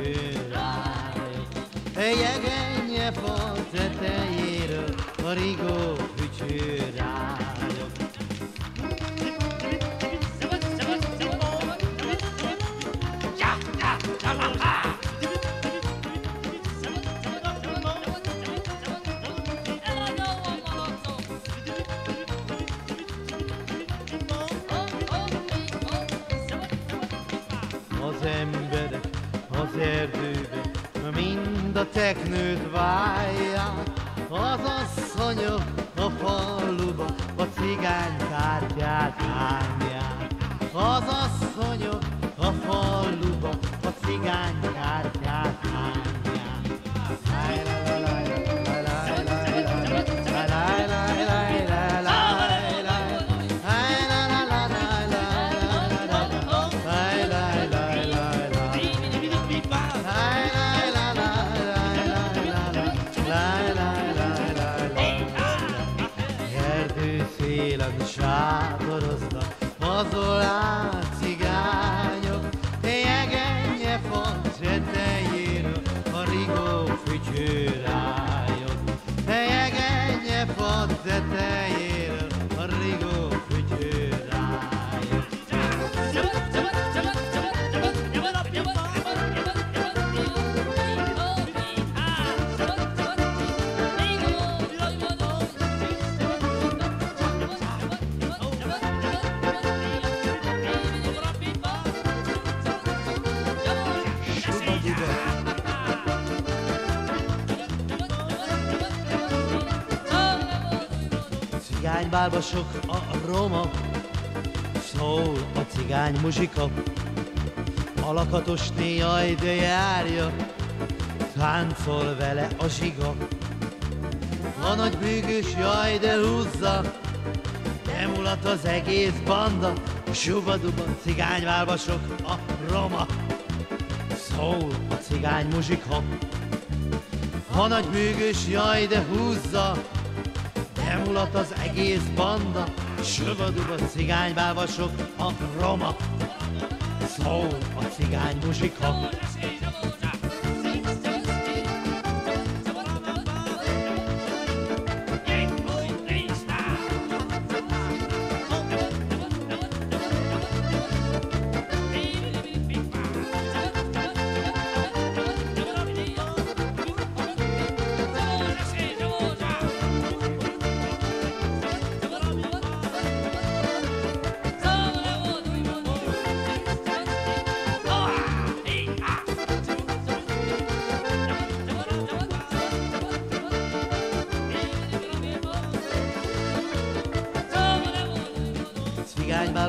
Jegeny, jegeny, fa tetejéről, marigó, teknőt válják, az asszonyok a faluba a cigány kártyát hányják. Az asszonyok a faluba a cigány kártyát hányják. Cigánybálba sok a roma, szól a cigány muzsika. A lakatos jaj, de járja, táncol vele a zsiga. A nagy bűgős jaj, de húzza, emulat az egész banda. Suba-duba, cigányválba sok a roma, szól a cigány muzsika. A nagy bűgős jaj, de húzza, Emulat az egész banda, Sövaduba cigánybálva sok a roma. Szól a cigány muzsika.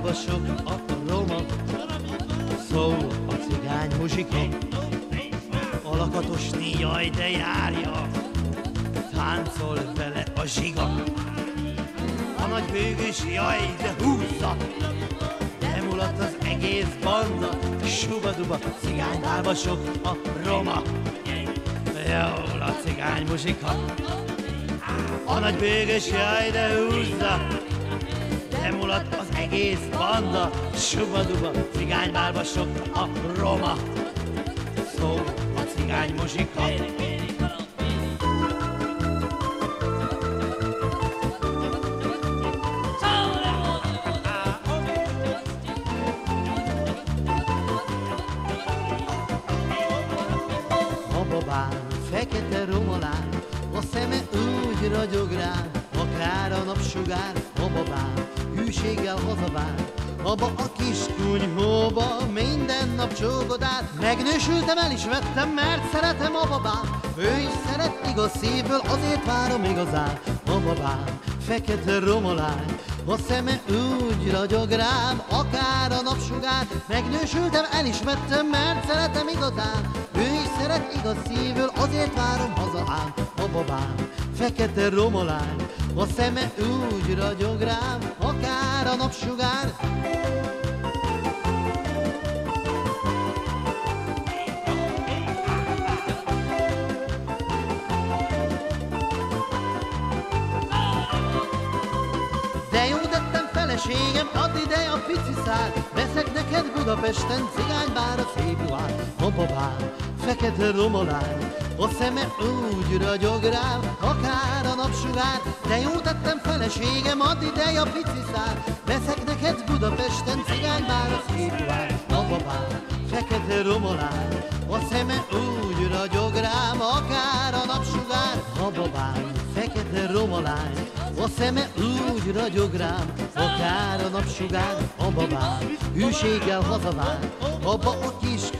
Sok a roma, szól a cigány muzsika. A lakatos jaj, de járja, táncol vele a zsiga. A nagy bőgős jaj, de húzza, emulat az egész banda. Suba-duba, cigánybálba sok a roma, jól a cigány muzsika. A nagy bőgös jaj, de húzza, az egész banda, suba-duba, cigánybálba sok a roma. Szól a cigány muzsika. A fekete romolán, a szeme úgy ragyog rám, akár a napsugár, a babám hűséggel hazavár. Abba a kis kunyhóba minden nap csókod át. Megnősültem, el is vettem, mert szeretem a babám Ő is szeret igaz szívből, azért várom igazán A babám fekete romolány A szeme úgy ragyog rám, akár a napsugár. Megnősültem, el is vettem, mert szeretem igazán. Ő is szeret igaz szívből, azért várom hazám A babám fekete romolány A szeme úgy ragyog rám, akár a napsugár De jó feleségem, add ide a pici szál, veszek neked Budapesten cigánybár a. A babám, fekete romolány, a szeme úgy ragyog rám, akár a napsugár, de jó tettem feleségem, add ide a pici szál, veszek neked Budapesten cigánybár a szép babám, fekete romolány, a szeme úgy ragyog rám, akár a napsugár, a babám, fekete romolány, a szeme úgy ragyog rám, akár a napsugár, a babám, hűséggel hazavár, abba a kis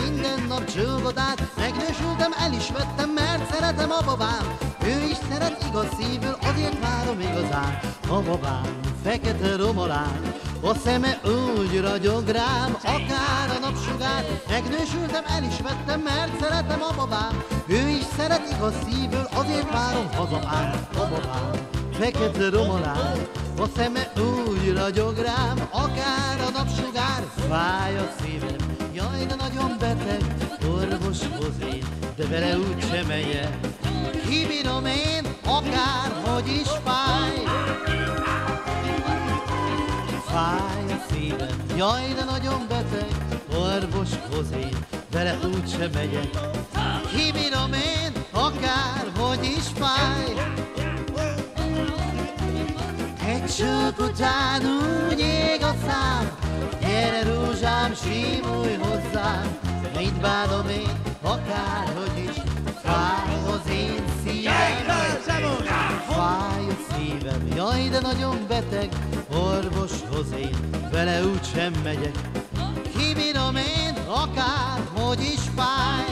minden nap csőgodát, megnősültem, el is vettem, mert szeretem a babám, ő is szeret igaz szívül, azért várom igazán, a babám, fekete romolány, a szeme úgy ragyog rám, akár a napsugár Megnősültem, el is vettem, mert szeretem a babám. Ő is szeret igaz szívből, azért várom hazám A babám, fekete romolány A szeme úgy ragyog rám, akár a napsugár Fáj a szívem, jaj, de nagyon beteg Orvoshoz én, de vele úgy sem megyek Kibírom én, akárhogy is fáj fáj a szívem, jaj, de nagyon beteg, orvoshoz én, vele úgysem megyek. Kibírom én, akárhogy is fáj. Egy csók után úgy ég a szám, rózsám, simulj hozzám, mit bánom én, akárhogy is fáj az én szívem. Fáj a szívem, jaj, de nagyon beteg, orvoshoz én vele úgy sem megyek. Kibírom én, akárhogy is fáj.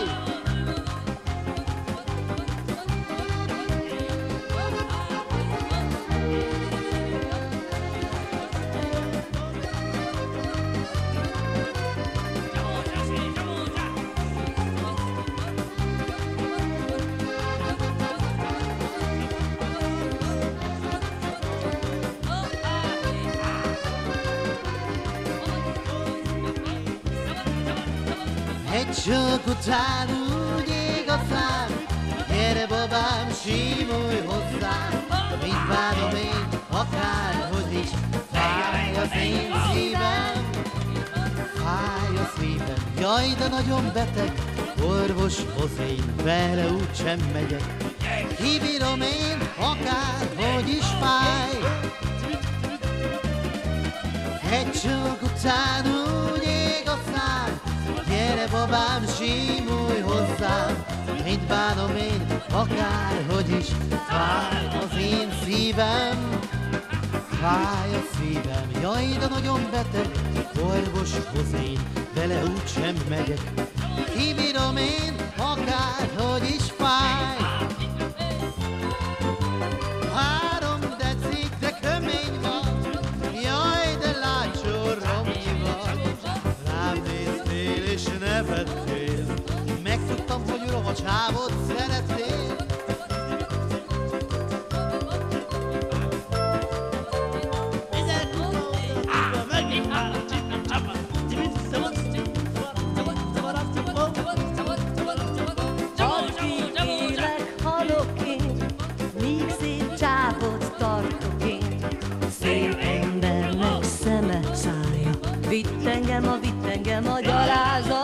Csak után úgy ég a szám, gyere babám, simulj hozzám, mit várom én, akárhogy is, fáj az én szívem. Fáj a szívem, jaj, de nagyon beteg, orvoshoz én vele úgy sem megyek. Kibírom én, akárhogy is fáj, egy csók után Gyere babám, simulj hozzám, mint bánom én, akárhogy is fáj az én szívem. Fáj a szívem, jaj, de nagyon beteg, orvoshoz én vele úgy sem megyek. Kibírom én, akárhogy is fáj. Szép csávot szája, vitt engem a, vitt engem a gyalázatba.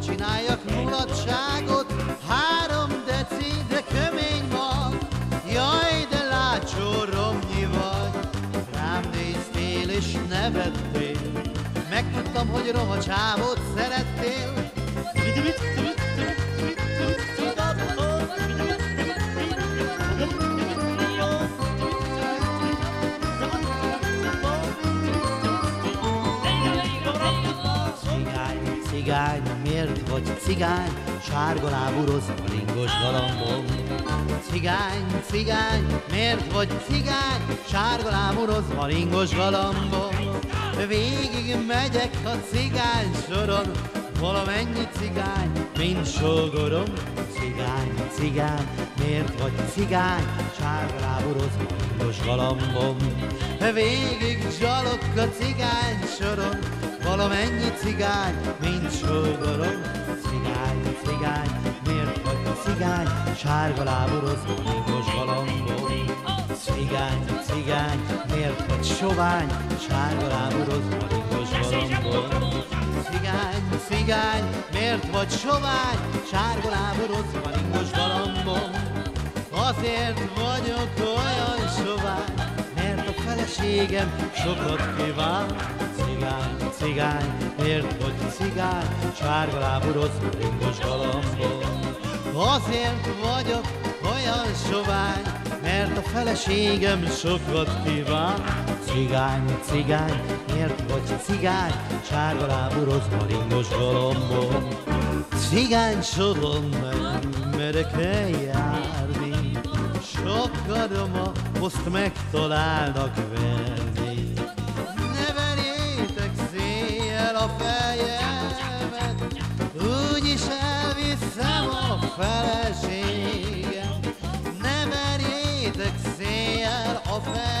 Csináljak, mulatságot. Három deci, de kömény mag, jaj, de látsó romnyi vagy. Rám néztél és nevettél, megtudtam, hogy rohacsávot szerettél. Cigány, vagy cigány? Sárga lábú rossz ringos galambom. Cigány, cigány, miért vagy cigány? Sárga lábú rossz ringos galambom. Végig megyek a cigány soron, valamennyi cigány, mint sógorom. Cigány, cigány, miért vagy cigány, sárgaláboroz hangos galambom. Végig zsalok a cigány soron, valamennyi cigány, mint sógorom. Cigány, cigány, miért vagy cigány, sárgaláboroz hangos galambom. Cigány, cigány, miért vagy sovány, sárga lábúroz maringos galambon. Cigány, cigány, miért vagy sovány, sárga lábúroz maringos galambon. Azért vagyok olyan sovány, mert a feleségem sokat kíván. Cigány, cigány, miért vagy cigány, sárga lábúroz maringos galambon. Azért vagyok olyan sovány, mert a feleségem sokat kíván. Cigány, cigány, miért vagy cigány, sárga lábúroz maringos galambon. Cigány soron nem merek eljárni, sok aroma, azt megtalálnak verni. Feleségem. Ne verjétek széjjel a fejemet,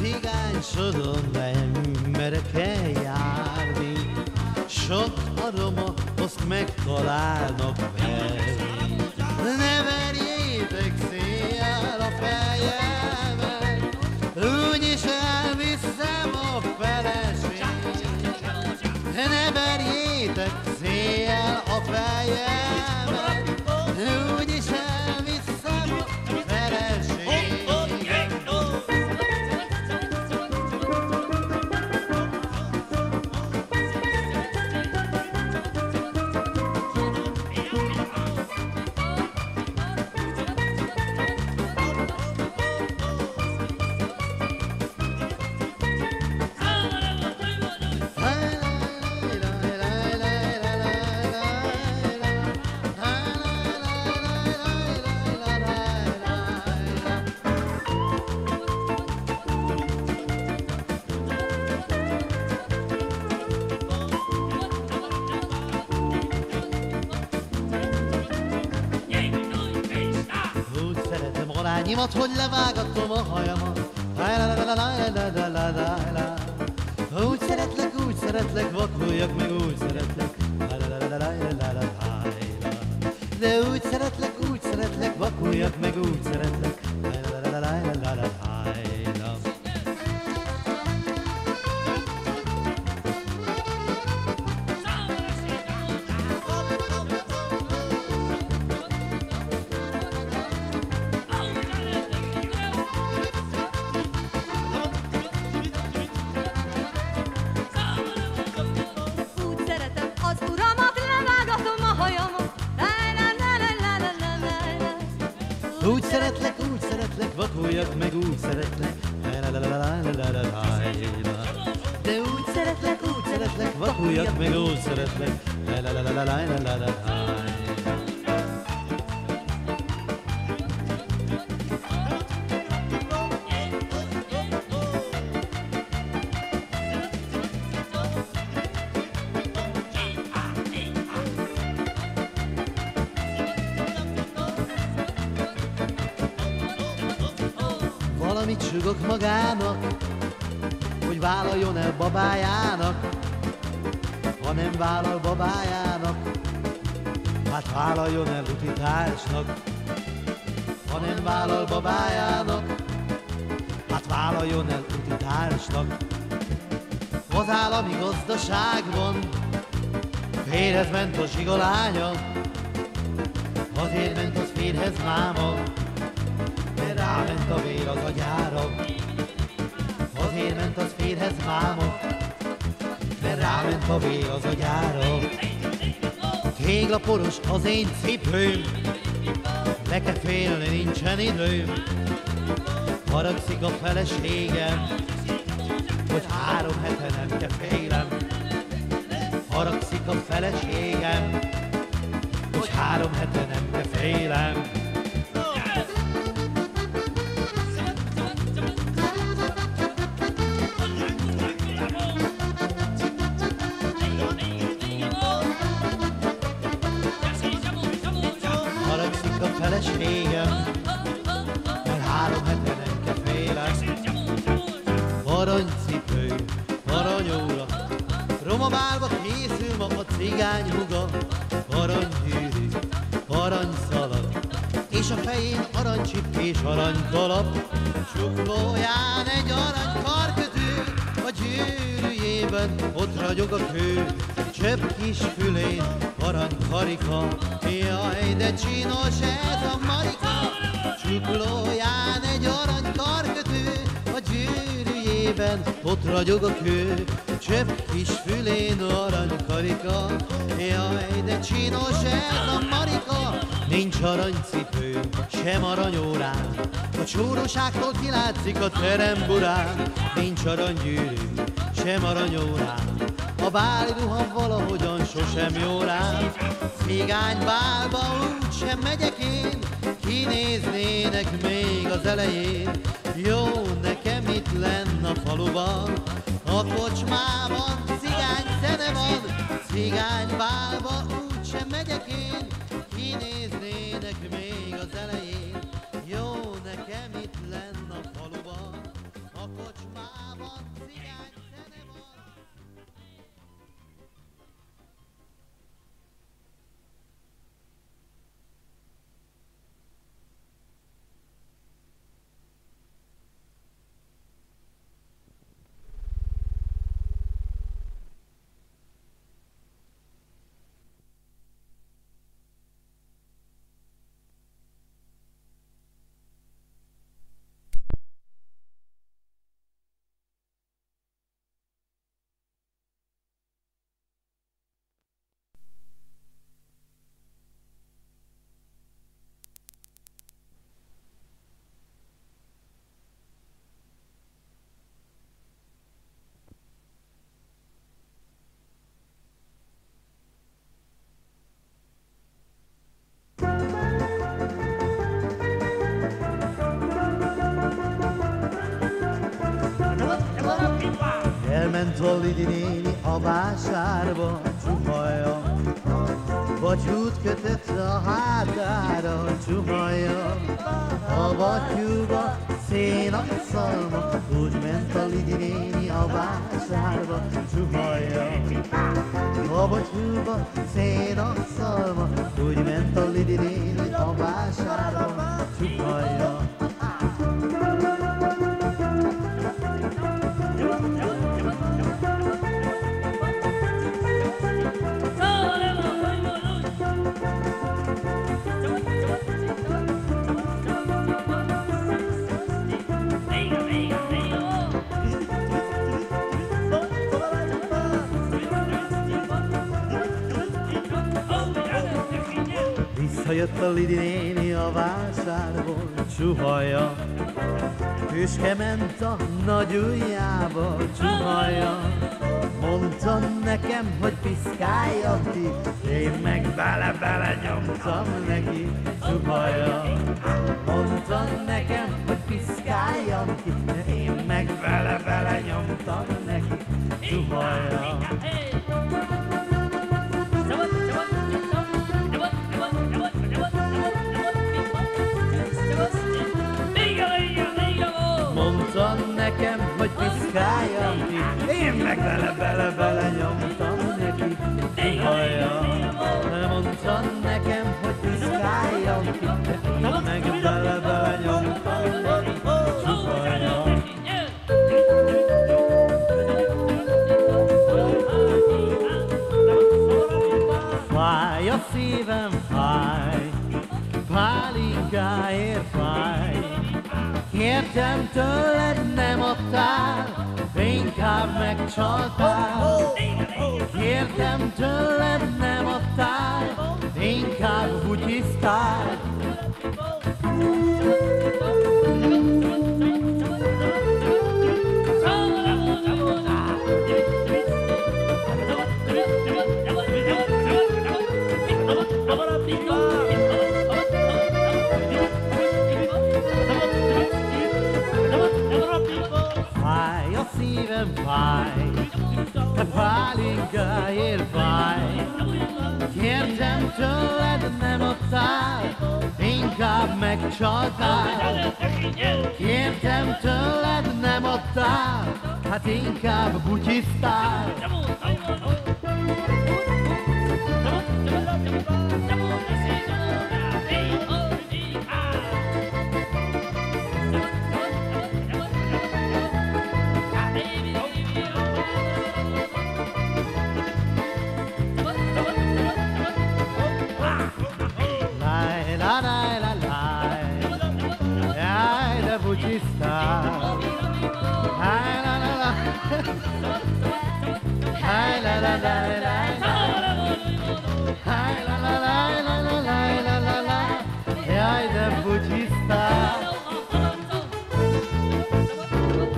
cigány sodon nem merek eljárni, sok aroma, azt megtalálnak verni. Ne verjétek széjjel a fejemet, úgyis elviszem a feleséget. Ne verjétek széjjel a fejemet, vágyimat, hogy levágatom a hajamat. Úgy szeretlek, úgy szeretlek, vakuljak meg, úgy szeretlek. De úgy szeretlek, úgy szeretlek, vakuljak meg, úgy szeretlek. Valamit sugok magának, hogy vállaljon el babájának. Ha nem vállal babájának, hát vállaljon el utitársnak. Ha nem vállal babájának, hát vállaljon el utitársnak. Az állami gazdaságban férhez ment a zsigolánya, azért ment az férhez máma, ráment a vér az agyára. szél ment, az férhez mámot, mert ráment a vér az agyára. Téglaporos az én cipőm, le kell félni, nincsen időm. Haragszik a feleségem, hogy három hete nem kell félem. Haragszik a feleségem, hogy három hete nem kell félem. Cigány huga, aranygyűrű, aranyszalag, és a fején aranycsipkés aranytalap, csuklóján egy arany karkötő, a gyűrűjében ott ragyog a kő, csepp kis fülén aranykarika, jaj, de csinos ez a marika, csuklóján egy arany gyűrűjében ott ragyog a kő, csepp kis fülén aranykarika, jaj, de csinos ez a marika, nincs aranycipő, sem aranyórán, a csóroságtól kilátszik a teremburán, nincs aranygyűrű, sem aranyórán, a báli ruha valahogyan sosem jó rám, Cigány bálba úgy sem megyek én, kinéznének még az elején. Jó nekem itt lenn a faluban, a kocsmában cigány zene van, cigány bálba úgy sem megyek én, kinéznének még az elején. Lidi néni a vásárba, csuhaja, Batyút kötött a hátára, csuhaja, a batyúba szén a szalma, úgy ment a Lidi néni a vásárba, csuhaja. A batyúba szén a szalma, úgy ment a Lidi néni a vásárba, csuhaja. Visszajött a Lidi néni a vásárból, csuhaja. Tüske ment a nagy ujjába, csuhaja. Mondta nekem, hogy piszkáljam ki, én meg bele-bele nyomtam neki, csuhaja. Mondta nekem, hogy piszkáljam ki, ki, én meg bele-bele-bele nyomtam neki, csuhaja. Mondta nekem, hogy piszkáljam ki, meg bele-bele nyomtam neki, megcsaltál. Kértem tőled, nem adtál, inkább bugyiztál. Fáj a szívem, fáj, a pálinkáért fáj. Kértem tőled, nem adtál, inkább megcsaltál. Kértem tőled, nem adtál, hát inkább bugyiztál.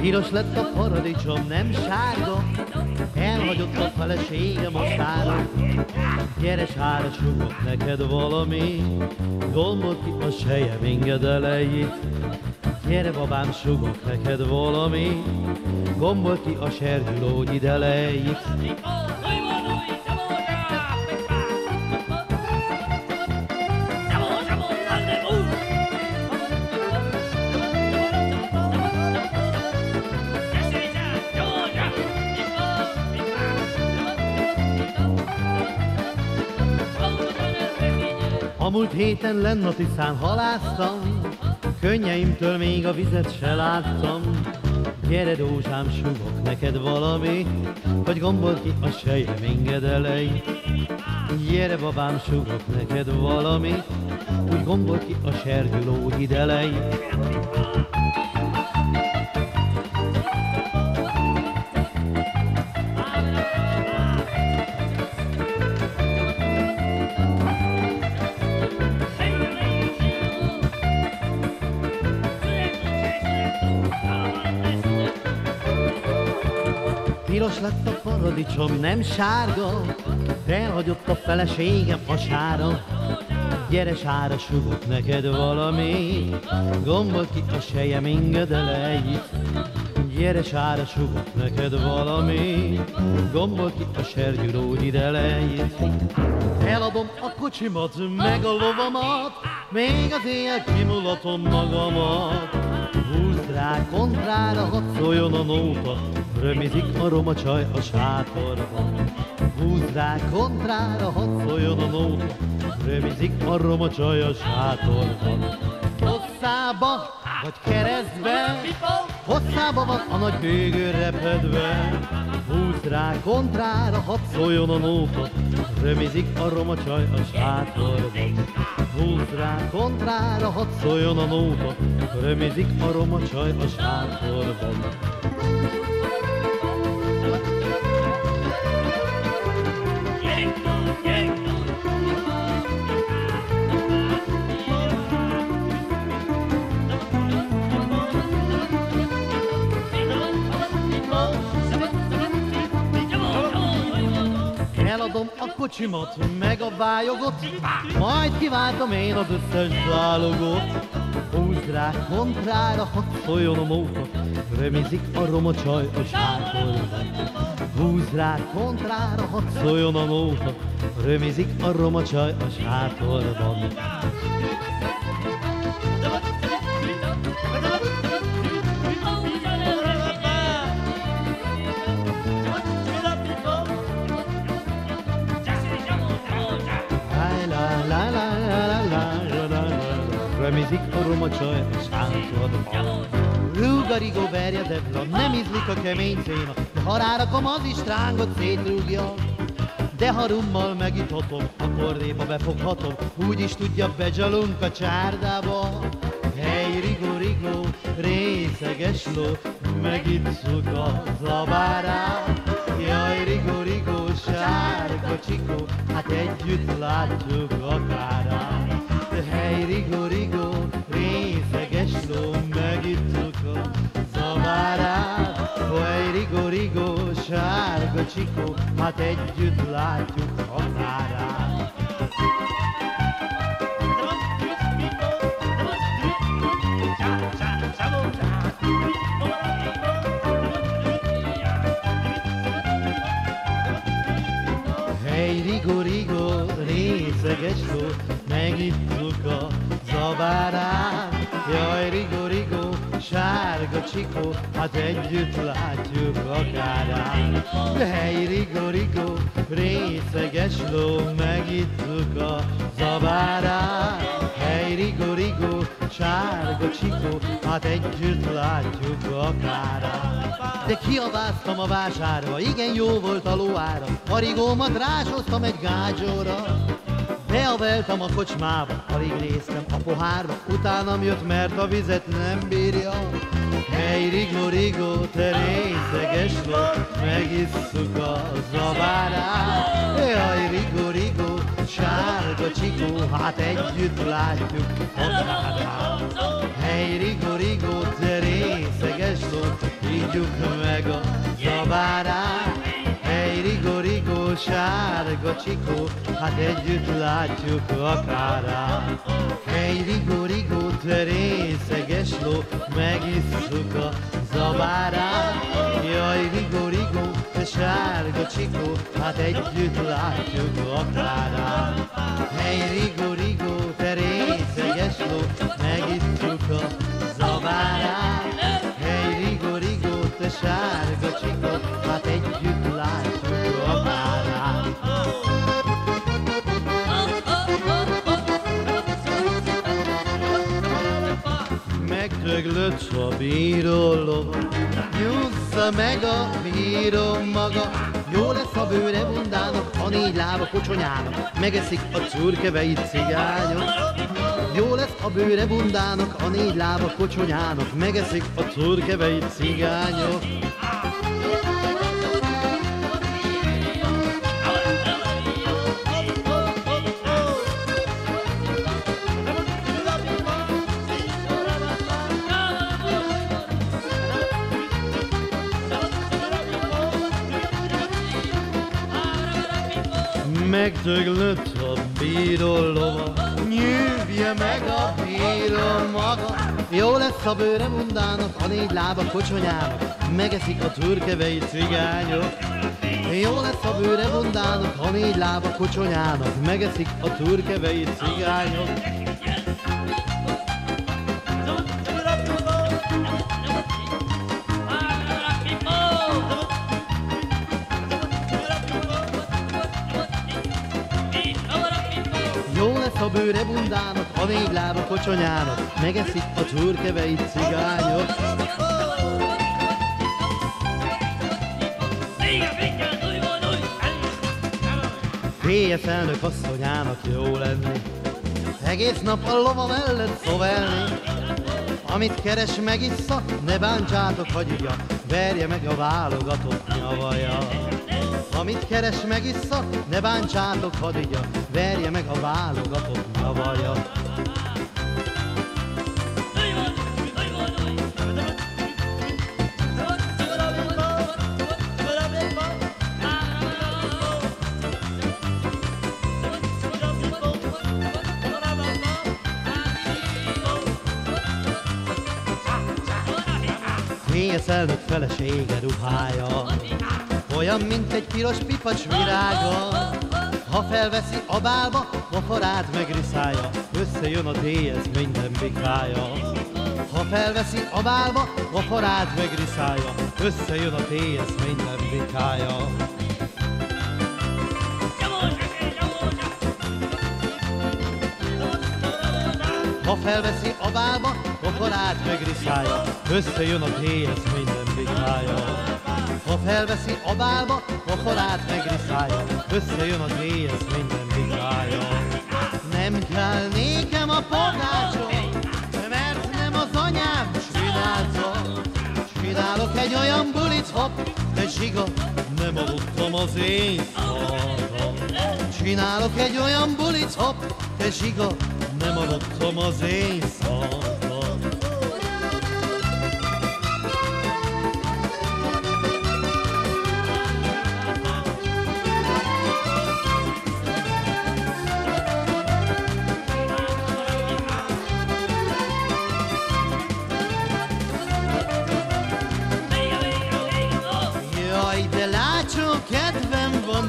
Piros lett a paradicsom, nem sárga, elhagyott a feleségem a szára. Gyere sára, sugok neked valami, gombot ki a sejem engedelejét. Gyere babám, sugok neked valami, gombol ki a sergyulógy idelejét. A múlt héten lenn a tisztán haláztam, Könnyeimtől még a vizet se láttam. Gyere Dózsám, sugok neked valami, Hogy gombol ki a sejem engedelei. Gyere babám, sugok neked valami, Úgy gombol ki a sergyuló idelei. Paradicsom, nem sárga, elhagyott a feleségem a sára. Gyere sára, sugok neked valami, gombol ki a sejem engedeleit. Gyere sára, sugok neked valami, gombol ki a sergyurógy idelejét. Eladom a kocsimat, meg a lovamat, még az éjjel kimulatom magamat. Húzd rá kontrára, hadd szóljon a nóta, römizik a roma csaj a sátorban. Húzd rá kontrára, hadd szóljon a nóta, römizik a roma csaj a sátorban. Hosszába vagy keresztbe, hosszába van a nagy bőgő repedve. Húzd rá kontrára, hadd szóljon a nóta, römizik a roma a sátorban. Húzd rá kontrára, hadd szóljon a nóta, römizik a roma a sátorban. Eladom a kocsimat, meg a vályogot, majd kiváltom én az összes zálogot. Húzd rá kontrára, hadd szóljon a móta, römizik a roma csaj a sátorban. Húzd rá kontrára, hadd szóljon a móta, römizik a roma a sátorban. Lá, Römizik a csaj a sátorban. Rúgarigó verje debla, nem ízlik a kemény céna, de ha rárakom az is trángot szétrúgja. De ha rummal megithatom, a kordéba befoghatom, úgy is tudja, becsalunk a csárdába. Hely, rigó, rigó, részeges ló, megisszuk a zabárát. Jaj, rigó, rigó, sárga csikó, hát együtt látjuk a kárát. Hely, rigó, rigó, részeges ló, megisszuk a zabárát. Hely, rigó, rigó, sárga csikó, hát együtt látjuk a csikó, hát együtt látjuk a kárát. Hey, Rigo, Rigo, részeges ló, megittuk a zabárát. Hey, Rigo, Rigo, sárga csikó, hát együtt látjuk a kárát. De kiabáztam a vásárba, igen jó volt a lóára, a rigómat rásoztam egy gágyóra. Beaveltam a kocsmába, alig néztem a pohárba, utánam jött, mert a vizet nem bírja. Hely, rigó, rigó, te részeges ló, megisszuk a zabárát. Jaj, rigó, rigó, sárga csikó, hát együtt látjuk a kárát. Hely, rigó, rigó, sárga csikó, hát együtt látjuk a kárát. Hely, rigó, rigó, te részeges ló, megisszuk a zabárát. Jaj, rigó, rigó, te sárga csikó, hát együtt látjuk a kárát. Hely, rigó, rigó, te részeges ló, megisszuk a bíró lova, nyúzza meg a bíró maga. Jó lesz a bőre bundának, a négy lába kocsonyának, megeszik a csurkeveit cigányok. Jó lesz a bőre bundának, a négy lába kocsonyának, megeszik a csurkeveit cigányok. Megdöglött a bíró lova, nyűvje meg a bíró maga. Jó lesz a bőre mundának, a négy lába kocsonyának, megeszik a turkevei cigányok. Jó lesz a bőre mundának, a négy lába kocsonyának, megeszik a turkevei cigányok. A négy lába kocsonyának, megeszik a turkeveit cigányok. Félje elnök asszonyának jó lenni, egész nap a lova mellett szovelni. Amit keres megissza, ne bántsátok, hogy igya, verje meg a válogatott nyavaja. Amit keres megissza, ne bántsátok, hadigya, verje meg a válogatott nyavaja. Elnök felesége ruhája, olyan, mint egy piros pipacs virága. Ha felveszi a bálba, poforát megriszálja, összejön a déhez minden bikája. Ha felveszi a bálba, poforát megriszálja, összejön a déhez minden bikája. Ha felveszi a bálba, poforát megriszálja, összejön a déhez minden bikája. Ha felveszi a bálba, poforát megriszálja, összejön a déhez minden bikája. Nem kell nékem a pogácsom, mert nem az anyám. Svinál Csinálok egy olyan bulit, hopp, de zsiga, nem aludtam az én szagam. Csinálok egy olyan bulit, hopp, de zsiga, nem aludtam az én szagam.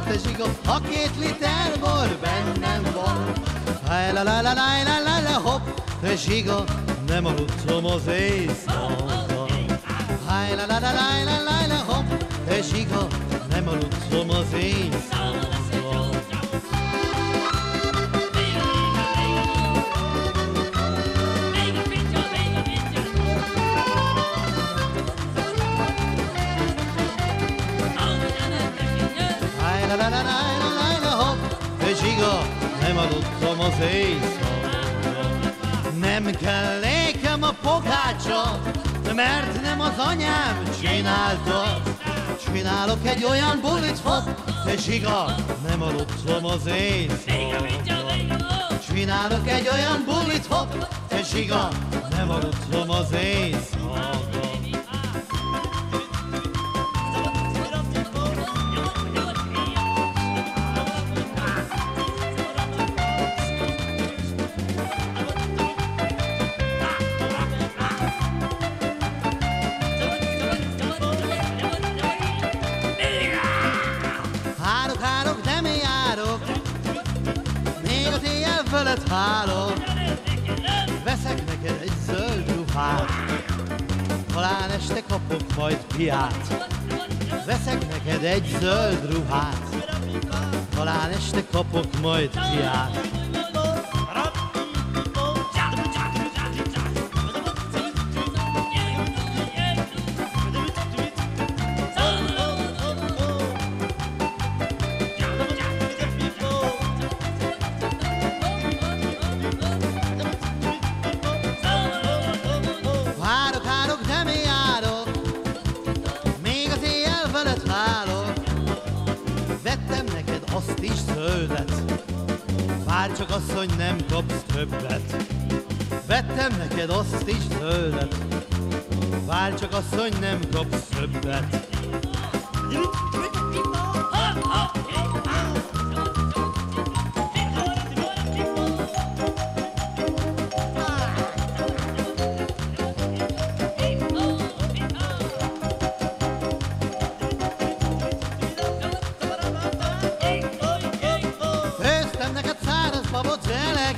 Te zsiga, ha két liter bor bennem van. Háj, la la la la la la la hopp, te zsiga, nem aludtam az éjszaka. Háj, la la la la la la la hopp, te zsiga, nem aludtam az éjszaka. Éjszaka. Nem kell nékem a pogácsa, mert nem az anyám csinálta. Csinálok egy olyan bulit, te zsiga, nem aludtam az éjszaka. Csinálok egy olyan bulit, hopp, te zsiga, nem aludtam az éjszaka. Majd piát. Veszek neked egy zöld ruhát, talán este kapok majd piát. Hogy nem kapsz többet. Vettem neked azt is zöldet, várj csak hogy nem kapsz többet.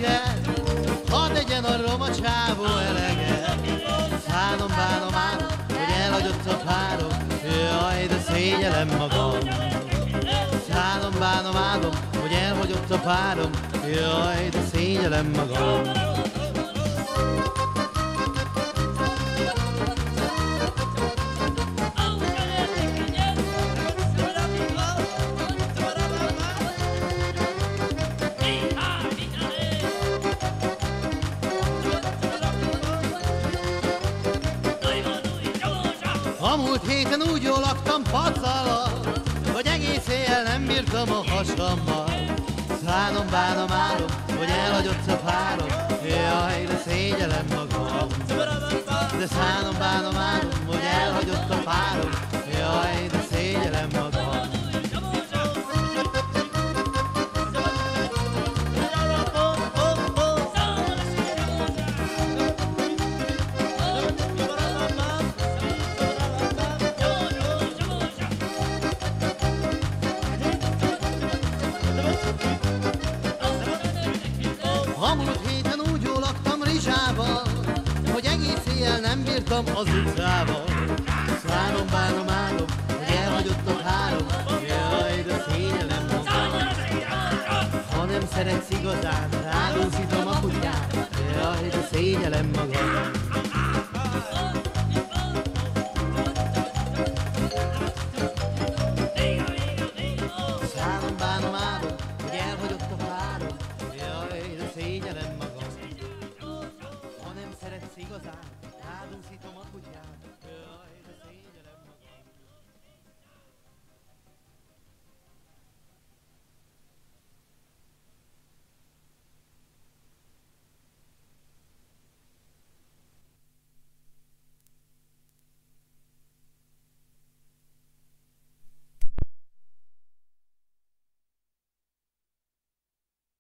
Eleget, hadd egyen a roma csávó eleget. Szánom, bánom, állom, hogy elhagyott a párom, jaj, de szégyelem magam. Szánom, bánom, állom, hogy elhagyott a párom, jaj, de szégyelem magam. Héten úgy jól laktam pacala, hogy egész éjjel nem bírtam a hasammal. Szánom, bánom, állom, hogy elhagyott a párom, jaj, de szégyelem magam. De szánom, bánom, állom, hogy elhagyott a párom, jaj, de szégyelem magam. A múlt héten úgy jól laktam rizsával, hogy egész éjjel nem bírtam az utcával. Szánom, bánom, állom, hogy elhagyott a három, jaj, de szégyellem magam. Ha nem szeretsz igazán, rádúszítom a kutyát, jaj, de szégyellem magam.